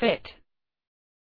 fit.